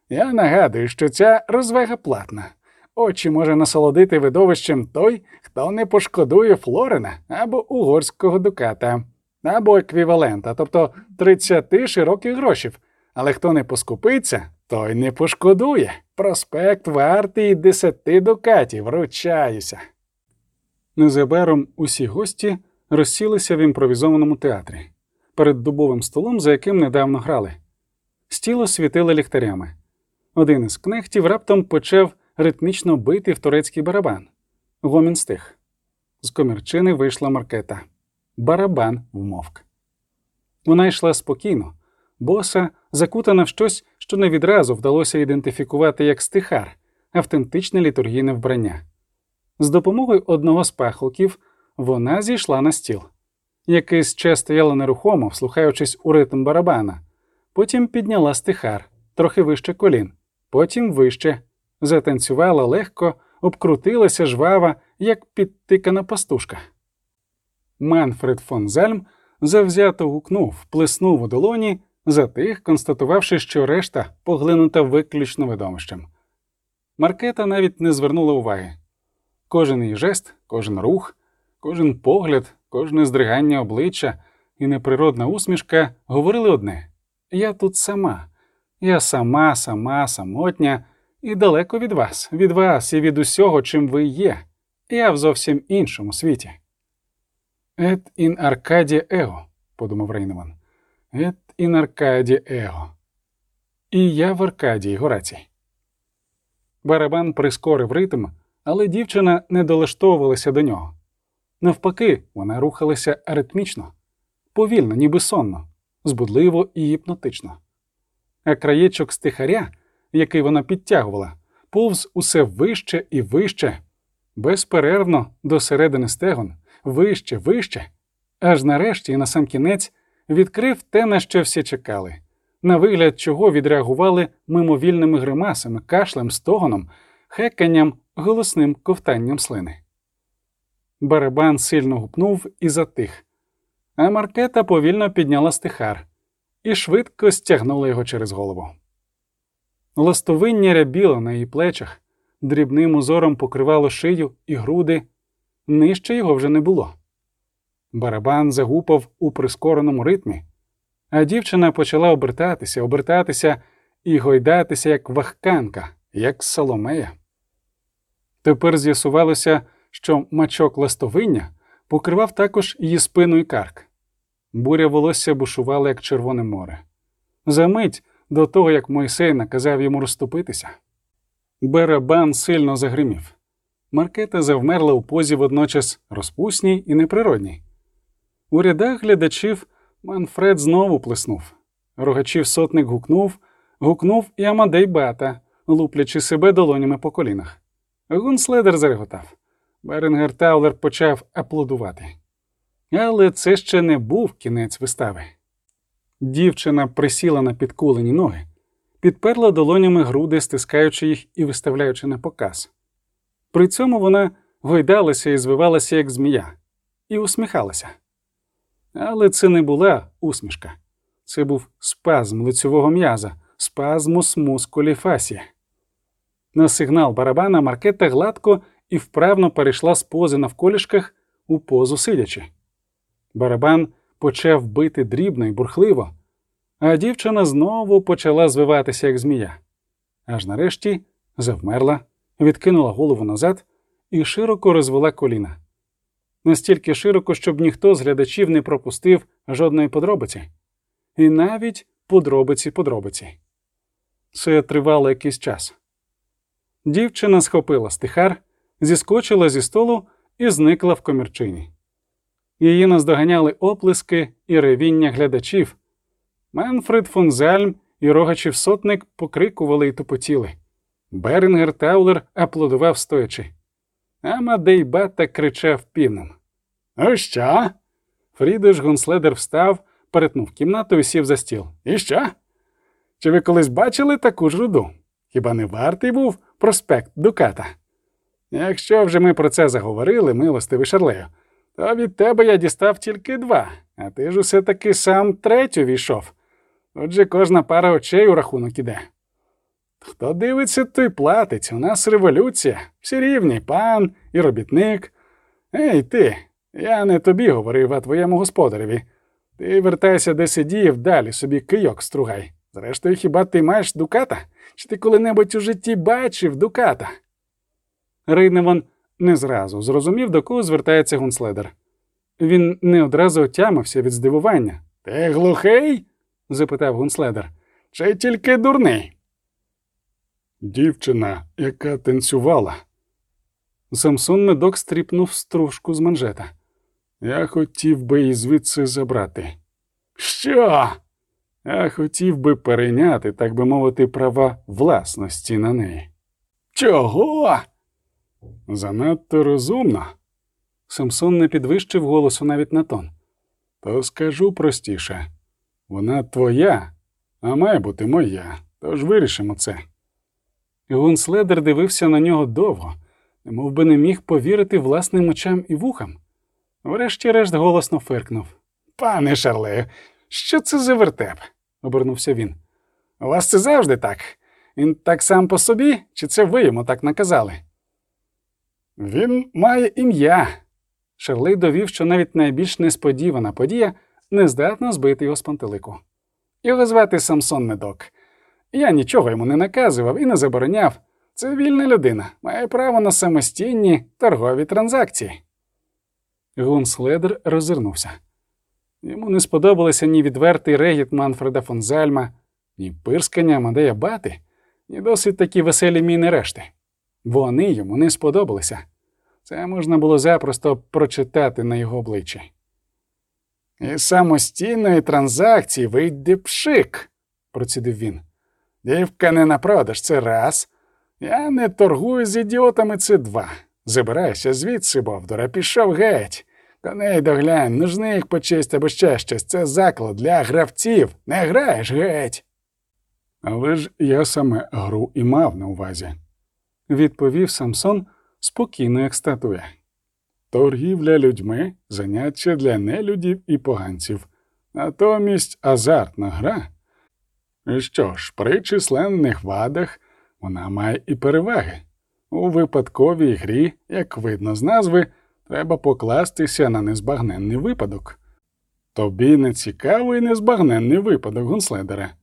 я нагадую, що ця розвага платна. Очі може насолодити видовищем той, хто не пошкодує Флорена або угорського дуката, або еквівалента, тобто 30 широких грошів. Але хто не поскупиться, той не пошкодує. Проспект вартий 10 дукатів, ручаюся. Незабаром усі гості розсілися в імпровізованому театрі перед дубовим столом, за яким недавно грали. Стіло світило ліхтарями. Один із кнехтів раптом почав ритмічно бити в турецький барабан. Гомін стих. З комірчини вийшла маркета. Барабан вмовк. Вона йшла спокійно, боса, закутана в щось, що не відразу вдалося ідентифікувати як стихар, автентичне літургійне вбрання. З допомогою одного з пахолків вона зійшла на стіл. Якийсь час стояла нерухомо, вслухаючись у ритм барабана, потім підняла стихар, трохи вище колін, потім вище, затанцювала легко, обкрутилася жвава, як підтикана пастушка. Манфред фон Зальм завзято гукнув, плеснув у долоні, затих, констатувавши, що решта поглинута виключно видовищем. Маркета навіть не звернула уваги. Кожен її жест, кожен рух, кожен погляд, кожне здригання обличчя і неприродна усмішка говорили одне я тут сама, я сама, сама, самотня і далеко від вас, від вас і від усього, чим ви є, я в зовсім іншому світі. Ет ін Аркаді Его, подумав Рейнеман. Ет ін Аркаді Его. І я в Аркадії Горацій. Барабан прискорив ритм, але дівчина не долаштовувалася до нього. Навпаки, вона рухалася аритмічно, повільно, ніби сонно, збудливо і гіпнотично. А краєчок стихаря, який вона підтягувала, повз усе вище і вище, безперервно до середини стегон, вище, вище, аж нарешті і на сам кінець відкрив те, на що всі чекали, на вигляд чого відреагували мимовільними гримасами, кашлем, стогоном, хеканням, голосним ковтанням слини. Барабан сильно гупнув і затих, а маркета повільно підняла стихар і швидко стягнула його через голову. Ластовиння рябіло на її плечах, дрібним узором покривало шию і груди, нижче його вже не було. Барабан загупав у прискореному ритмі, а дівчина почала обертатися, обертатися і гойдатися, як вахканка, як соломея. Тепер з'ясувалося, що мачок ластовиння покривав також її спину і карк. Буря волосся бушувала, як Червоне море. Замить до того, як Мойсей наказав йому розступитися. Барабан сильно загримів. Маркета завмерла у позі водночас розпусній і неприродній. У рядах глядачів Манфред знову плеснув. Рогачів сотник гукнув, гукнув і Амадей Бата, луплячи себе долонями по колінах. Гунследер зареготав. Беренгер Таулер почав аплодувати. Але це ще не був кінець вистави. Дівчина присіла на підкулені ноги, підперла долонями груди, стискаючи їх і виставляючи на показ. При цьому вона гойдалася і звивалася, як змія, і усміхалася. Але це не була усмішка, це був спазм лицьового м'яза, спазмус мускулі фасі. На сигнал барабана Маркета гладко і вправно перейшла з пози навколішках у позу сидячи. Барабан почав бити дрібно і бурхливо, а дівчина знову почала звиватися, як змія. Аж нарешті завмерла, відкинула голову назад і широко розвела коліна. Настільки широко, щоб ніхто з глядачів не пропустив жодної подробиці, і навіть подробиці подробиці. Це тривало якийсь час. Дівчина схопила стихар, зіскочила зі столу і зникла в комірчині. Її наздоганяли оплески і ревіння глядачів. Менфред фон Зальм і рогачів сотник покрикували і тупотіли. Берингер Таулер аплодував стоячи. А Мадей Бата кричав піном. «Ну що?» Фрідеш Гонследер встав, перетнув кімнату і сів за стіл. І що? Чи ви колись бачили таку ж руду? Хіба не вартий був проспект Дуката? Якщо вже ми про це заговорили, милостивий Шарлею, то від тебе я дістав тільки два, а ти ж усе таки сам третю війшов. Отже, кожна пара очей у рахунок іде. Хто дивиться, той платить. У нас революція, всі рівні, пан і робітник. Ей ти, я не тобі говорив, а твоєму господареві. Ти вертайся, де сидів, далі собі кийок стругай. Зрештою, хіба ти маєш дуката? Чи ти коли-небудь у житті бачив дуката? Рейневан не зразу зрозумів, до кого звертається гунследер. Він не одразу отямився від здивування. Ти глухий? запитав гунследер. Чи тільки дурний? Дівчина, яка танцювала. Самсон медок стріпнув стружку з манжета. Я хотів би її звідси забрати. Що? Я хотів би перейняти, так би мовити, права власності на неї. Чого? Занадто розумно. Самсон не підвищив голосу навіть на тон. То скажу простіше вона твоя, а має бути моя, тож вирішимо це. Гунследер дивився на нього довго, немов би не міг повірити власним очам і вухам. Врешті-решт голосно фиркнув. Пане Шарлею, що це за вертеп? Обернувся він. У вас це завжди так. Він так сам по собі, чи це ви йому так наказали? Він має ім'я. Шарлей довів, що навіть найбільш несподівана подія не здатна збити його з пантелику. Його звати Самсон Медок. Я нічого йому не наказував і не забороняв. Це вільна людина, має право на самостійні торгові транзакції. Гунследер розвернувся. Йому не сподобалося ні відвертий регіт Манфреда фон Зальма, ні пирскання Мадея Бати, ні досить такі веселі міни решти. Вони йому не сподобалися. Це можна було запросто прочитати на його обличчі. Із самостійної транзакції вийде пшик, процідив він. Дівка не на продаж, це раз. Я не торгую з ідіотами, це два. Забирайся звідси, Бовдора, пішов геть. Коней доглянь, нужни їх почесть або ще щось. Це заклад для гравців. Не граєш геть. Але ж я саме гру і мав на увазі, відповів Самсон спокійно, як статуя. Торгівля людьми заняття для нелюдів і поганців, натомість азартна гра. І що ж, при численних вадах вона має і переваги. У випадковій грі, як видно з назви, треба покластися на незбагненний випадок. Тобі не цікавий незбагненний випадок, гунследере.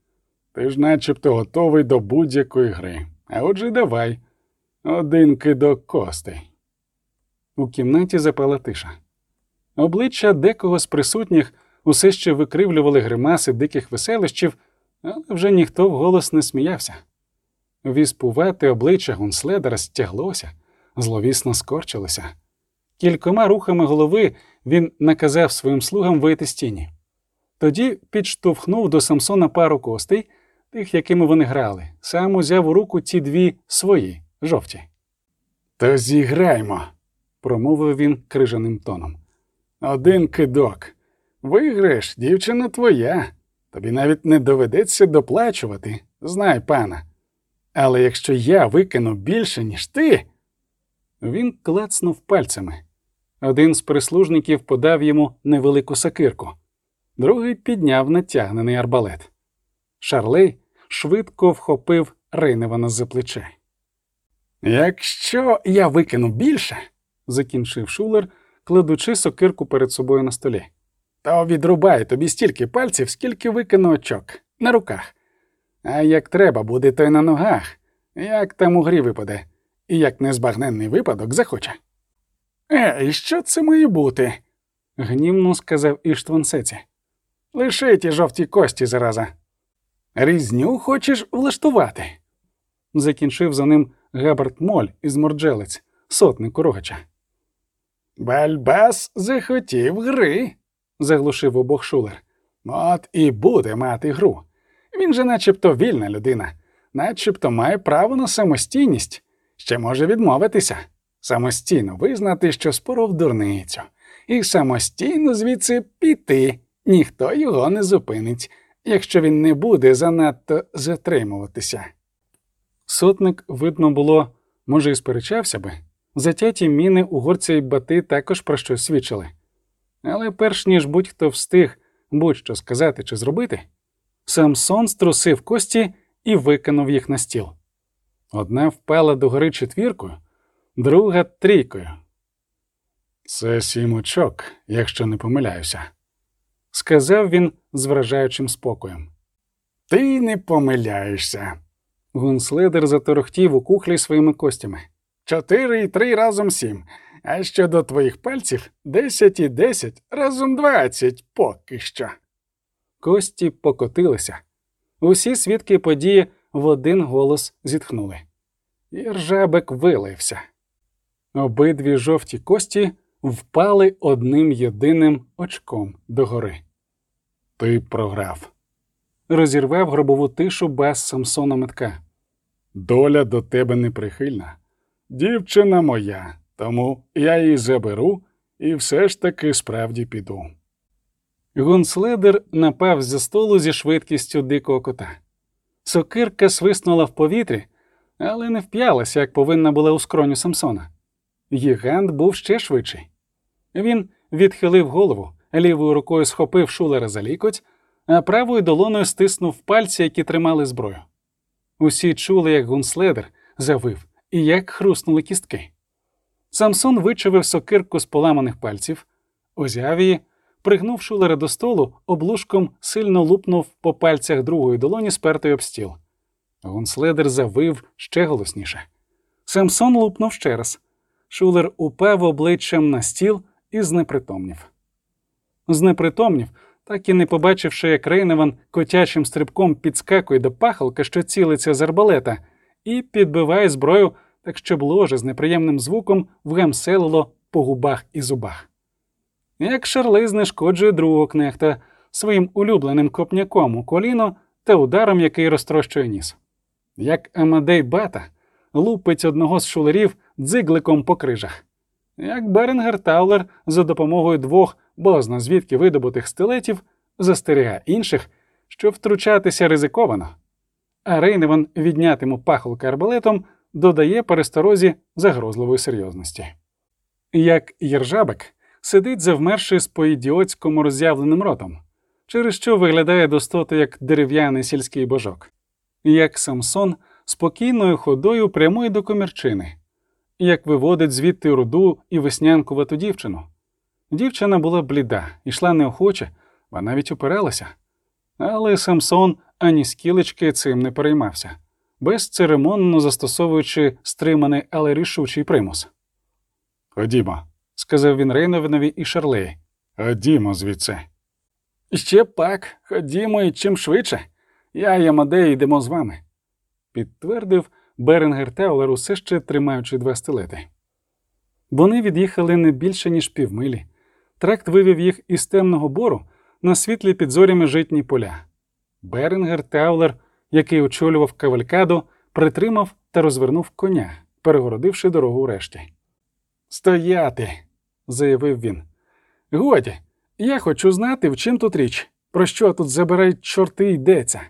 Ти ж начебто готовий до будь-якої гри. А отже, давай один кидок костей. У кімнаті запала тиша. Обличчя декого з присутніх усе ще викривлювали гримаси диких веселищів, але вже ніхто вголос не сміявся. Віспувате обличчя гунследера стяглося, зловісно скорчилося. Кількома рухами голови він наказав своїм слугам вийти з тіні. Тоді підштовхнув до Самсона пару костей, тих, якими вони грали, сам узяв у руку ті дві свої жовті. То зіграймо, промовив він крижаним тоном. Один кидок. Виграєш, дівчина твоя. Тобі навіть не доведеться доплачувати, знай пана. Але якщо я викину більше, ніж ти. Він клацнув пальцями. Один з прислужників подав йому невелику сакирку, другий підняв натягнений арбалет. Шарлей швидко вхопив Рейневана за плече. Якщо я викину більше, закінчив шулер, кладучи сокирку перед собою на столі, то відрубаю тобі стільки пальців, скільки викину очок на руках. А як треба буде, то й на ногах, як там у грі випаде, і як незбагненний випадок захоче. Ей, що це має бути? гнівно сказав Іштван Сеці. Лиши ті жовті кості зараза. Різню хочеш влаштувати? закінчив за ним Габард Моль із Морджелець, сотник рогача. Бальбас захотів гри, заглушив обох шулер. От і буде мати гру. Він же начебто вільна людина, начебто має право на самостійність, ще може відмовитися, самостійно визнати, що споров дурницю, і самостійно звідси піти, ніхто його не зупинить, якщо він не буде занадто затримуватися. Сотник, видно було, може, і сперечався би. Затяті міни угорця й бати також про щось свідчили. Але перш ніж будь-хто встиг будь-що сказати чи зробити, Самсон струсив кості і викинув їх на стіл. Одна впала догори четвіркою, друга трійкою. Це сім очок, якщо не помиляюся, сказав він з вражаючим спокоєм. Ти не помиляєшся. Гунследер заторохтів у кухлі своїми костями. Чотири і три разом сім. А щодо твоїх пальців десять і десять разом двадцять поки що. Кості покотилися. Усі свідки події в один голос зітхнули. І ржабек вилився. Обидві жовті кості впали одним єдиним очком догори. Ти програв. Розірвав гробову тишу без Самсона метка. Доля до тебе неприхильна. Дівчина моя, тому я її заберу і все ж таки справді піду. Гунследер напав зі столу зі швидкістю дикого кота. Сокирка свиснула в повітрі, але не вп'ялася, як повинна була у скроню Самсона. Гігант був ще швидший. Він відхилив голову, лівою рукою схопив шулера за лікоть, а правою долоною стиснув пальці, які тримали зброю. Усі чули, як гунследер завив і як хруснули кістки. Самсон вичавив сокирку з поламаних пальців, узяв її, пригнув шулера до столу, облушком сильно лупнув по пальцях другої долоні, спертої об стіл. Гунследер завив ще голосніше. Самсон лупнув ще раз. Шулер упав обличчям на стіл і знепритомнів. Знепритомнів, так і не побачивши, як Рейневан котячим стрибком підскакує до пахалка, що цілиться з арбалета, і підбиває зброю, так щоб ложе з неприємним звуком вгамселило по губах і зубах. Як Шарли знешкоджує другого кнехта своїм улюбленим копняком у коліно та ударом, який розтрощує ніс. Як Амадей Бата лупить одного з шулерів дзигликом по крижах, як Беренгер Таулер за допомогою двох бозна звідки видобутих стилетів застерігає інших, що втручатися ризиковано, а Рейневан віднятим у пахолка арбалетом додає пересторозі загрозливої серйозності. Як Єржабек сидить завмерши з по-ідіотському роззявленим ротом, через що виглядає достоти як дерев'яний сільський божок, як Самсон спокійною ходою прямує до комірчини, як виводить звідти руду і веснянкувату дівчину. Дівчина була бліда, йшла неохоче, ба навіть упиралася. Але Самсон ані скілечки цим не переймався, безцеремонно застосовуючи стриманий, але рішучий примус. Ходімо, сказав він Рейновинові і Шарлеї. Ходімо звідси. Ще б пак, ходімо і чим швидше. Я і Амадей йдемо з вами, підтвердив Беренгер Таулер, усе ще тримаючи два стилети. Вони від'їхали не більше, ніж півмилі. Тракт вивів їх із темного бору на світлі під зорями житні поля. Беренгер Таулер, який очолював кавалькаду, притримав та розвернув коня, перегородивши дорогу решті. Стояти, заявив він. Годі, я хочу знати, в чим тут річ, про що тут забирають чорти йдеться.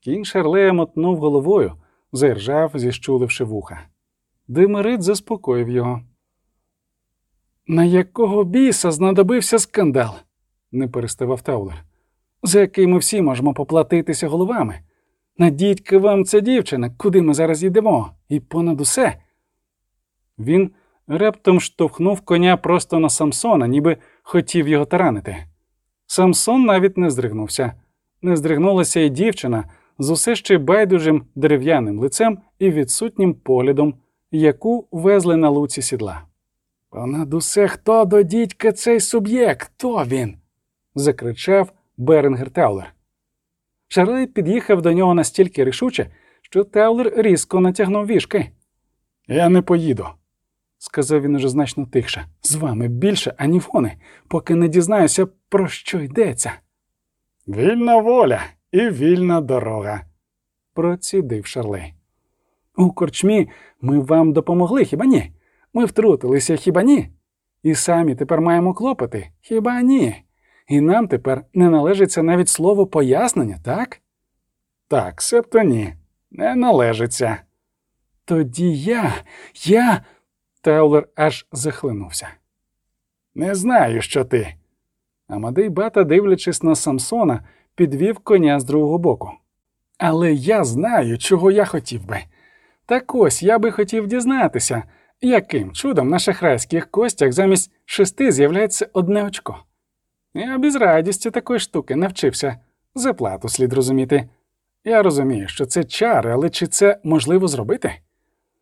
Кінь Шарлея мотнув головою, заіржав, зіщуливши вуха. Димирит заспокоїв його. На якого біса знадобився скандал? не переставав Таулер, за який ми всі можемо поплатитися головами. Надітьки вам ця дівчина, куди ми зараз йдемо, і понад усе. Він раптом штовхнув коня просто на Самсона, ніби хотів його таранити. Самсон навіть не здригнувся. Не здригнулася і дівчина з усе ще байдужим дерев'яним лицем і відсутнім поглядом, яку везли на луці сідла. Понад усе хто до дідька цей суб'єкт? Хто він? закричав Беренгер Таулер. Шарлей під'їхав до нього настільки рішуче, що Таулер різко натягнув вішки. Я не поїду, сказав він уже значно тихше. З вами більше, ані вони, поки не дізнаюся, про що йдеться. Вільна воля і вільна дорога, процідив Шарлей. У корчмі ми вам допомогли, хіба ні? Ми втрутилися, хіба ні? І самі тепер маємо клопоти, хіба ні? І нам тепер не належиться навіть слово пояснення, так? Так, себто ні, не належиться. Тоді я, я. Таулер аж захлинувся. Не знаю, що ти. Амадей бата, дивлячись на Самсона, підвів коня з другого боку. Але я знаю, чого я хотів би. Так ось я би хотів дізнатися, яким чудом на шахрайських костях замість шести з'являється одне очко. Я без радісті такої штуки навчився. Заплату слід розуміти. Я розумію, що це чари, але чи це можливо зробити?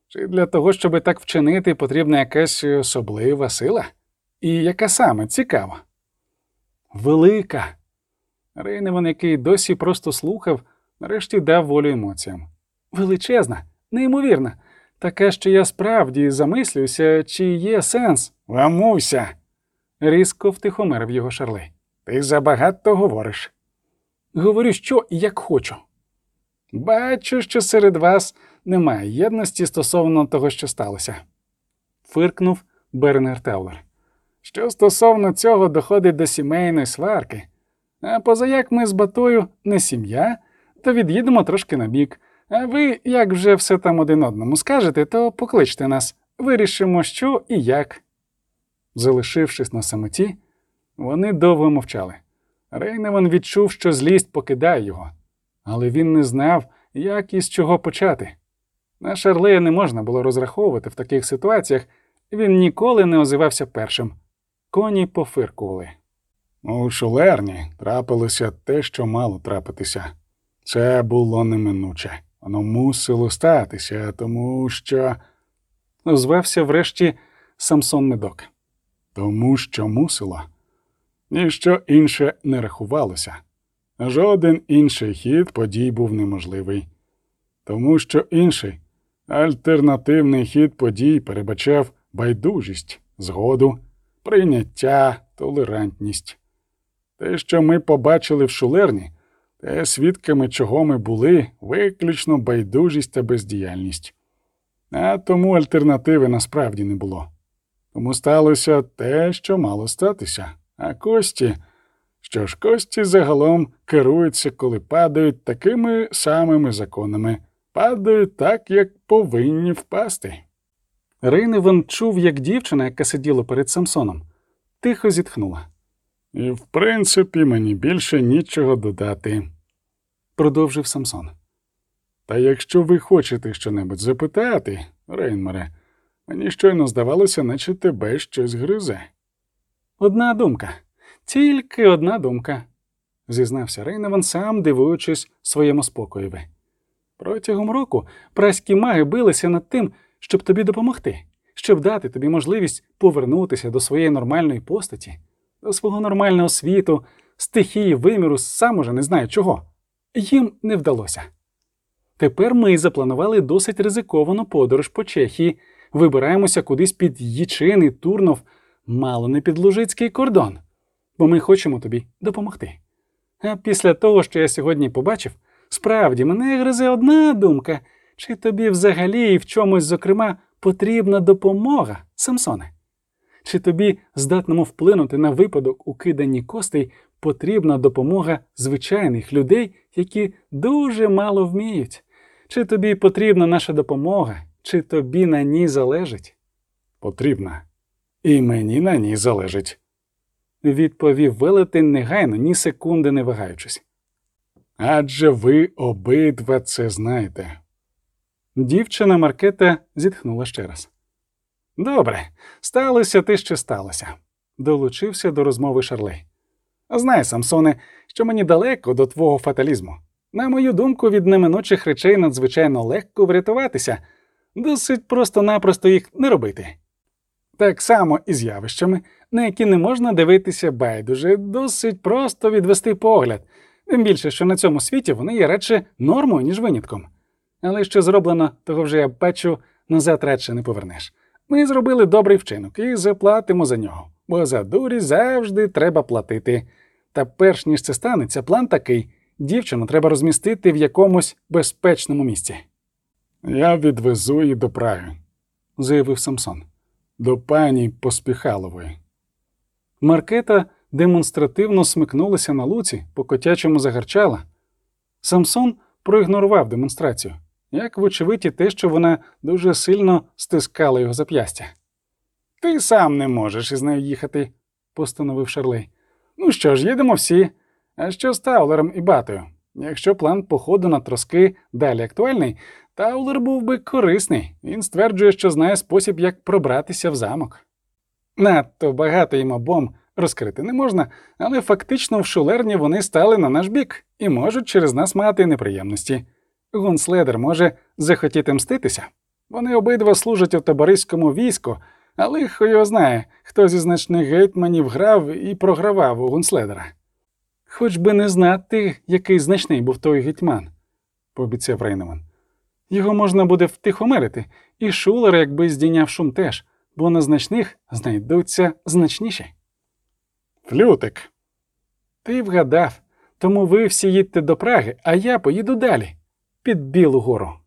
Чи для того, щоб так вчинити, потрібна якась особлива сила? І яка саме цікава? Велика. Рейневан, який досі просто слухав, нарешті дав волю емоціям. Величезна, неймовірна, таке, що я справді замислююся, чи є сенс. Вамуйся. різко втихомерив його Шарли. Ти забагато говориш. Говорю, що і як хочу. Бачу, що серед вас немає єдності стосовно того, що сталося. Фиркнув Бернер Теулер. Що стосовно цього доходить до сімейної сварки. А позаяк ми з батою не сім'я, то від'їдемо трошки на бік. А ви, як вже все там один одному скажете, то покличте нас, вирішимо, що і як. Залишившись на самоті, вони довго мовчали. Рейневан відчув, що злість покидає його, але він не знав, як і з чого почати. На Шарлея не можна було розраховувати в таких ситуаціях, він ніколи не озивався першим. Коні пофиркували. У шулерні трапилося те, що мало трапитися. Це було неминуче. Воно мусило статися, тому що. Озвався врешті Самсон Медок. Тому що мусило. Ніщо інше не рахувалося. Жоден інший хід подій був неможливий, тому що інший альтернативний хід подій перебачав байдужість, згоду, прийняття, толерантність. Те, що ми побачили в шулерні, те, свідками чого ми були, виключно байдужість та бездіяльність. А тому альтернативи насправді не було. Тому сталося те, що мало статися, а кості. Що ж кості загалом керуються, коли падають такими самими законами, падають так, як повинні впасти. Рейневан чув, як дівчина, яка сиділа перед Самсоном, тихо зітхнула. І, в принципі, мені більше нічого додати, продовжив Самсон. Та якщо ви хочете щонебудь запитати, Рейнмере, мені щойно здавалося, наче тебе щось гризе. Одна думка, тільки одна думка, зізнався Рейневан, сам дивуючись своєму спокоєві. Протягом року праські маги билися над тим, щоб тобі допомогти, щоб дати тобі можливість повернутися до своєї нормальної постаті до свого нормального світу, стихії виміру, сам уже не знаю чого. Їм не вдалося. Тепер ми запланували досить ризиковану подорож по Чехії, вибираємося кудись під Їчин Турнов, мало не під Лужицький кордон, бо ми хочемо тобі допомогти. А після того, що я сьогодні побачив, справді мене гризе одна думка, чи тобі взагалі і в чомусь, зокрема, потрібна допомога, Самсоне? Чи тобі, здатному вплинути на випадок у киданні костей, потрібна допомога звичайних людей, які дуже мало вміють? Чи тобі потрібна наша допомога, чи тобі на ній залежить? Потрібна. І мені на ній залежить, відповів велетень негайно, ні секунди не вагаючись. Адже ви обидва це знаєте. Дівчина Маркета зітхнула ще раз. Добре, сталося те, що сталося, долучився до розмови Шарлей. Знай, Самсоне, що мені далеко до твого фаталізму. На мою думку, від неминучих речей надзвичайно легко врятуватися, досить просто-напросто їх не робити. Так само і з явищами, на які не можна дивитися байдуже, досить просто відвести погляд, тим більше, що на цьому світі вони є радше нормою, ніж винятком. Але що зроблено, того вже я бачу, назад радше не повернеш. Ми зробили добрий вчинок і заплатимо за нього, бо за дурі завжди треба платити. Та перш ніж це станеться, план такий дівчину треба розмістити в якомусь безпечному місці. Я відвезу її до Праги, заявив Самсон, до пані Поспіхалової. Маркета демонстративно смикнулася на луці, по котячому загарчала. Самсон проігнорував демонстрацію, як вочевидь і те, що вона дуже сильно стискала його зап'ястя. Ти сам не можеш із нею їхати, постановив Шарлей. Ну що ж, їдемо всі. А що з Таулером і батою? Якщо план походу на троски далі актуальний, Таулер був би корисний. Він стверджує, що знає спосіб, як пробратися в замок. Надто багато їм обом розкрити не можна, але фактично в шулерні вони стали на наш бік і можуть через нас мати неприємності. Гунследер може захотіти мститися. Вони обидва служать у табориському війську, а лихо його знає, хто зі значних гетьманів грав і програвав у Гунследера. Хоч би не знати, який значний був той гетьман, пообіцяв Рейнеман. Його можна буде втихомирити, і шулер, якби здійняв шум теж, бо на значних знайдуться значніші. Флютик. Ти вгадав, тому ви всі їдьте до Праги, а я поїду далі, під Білу гору.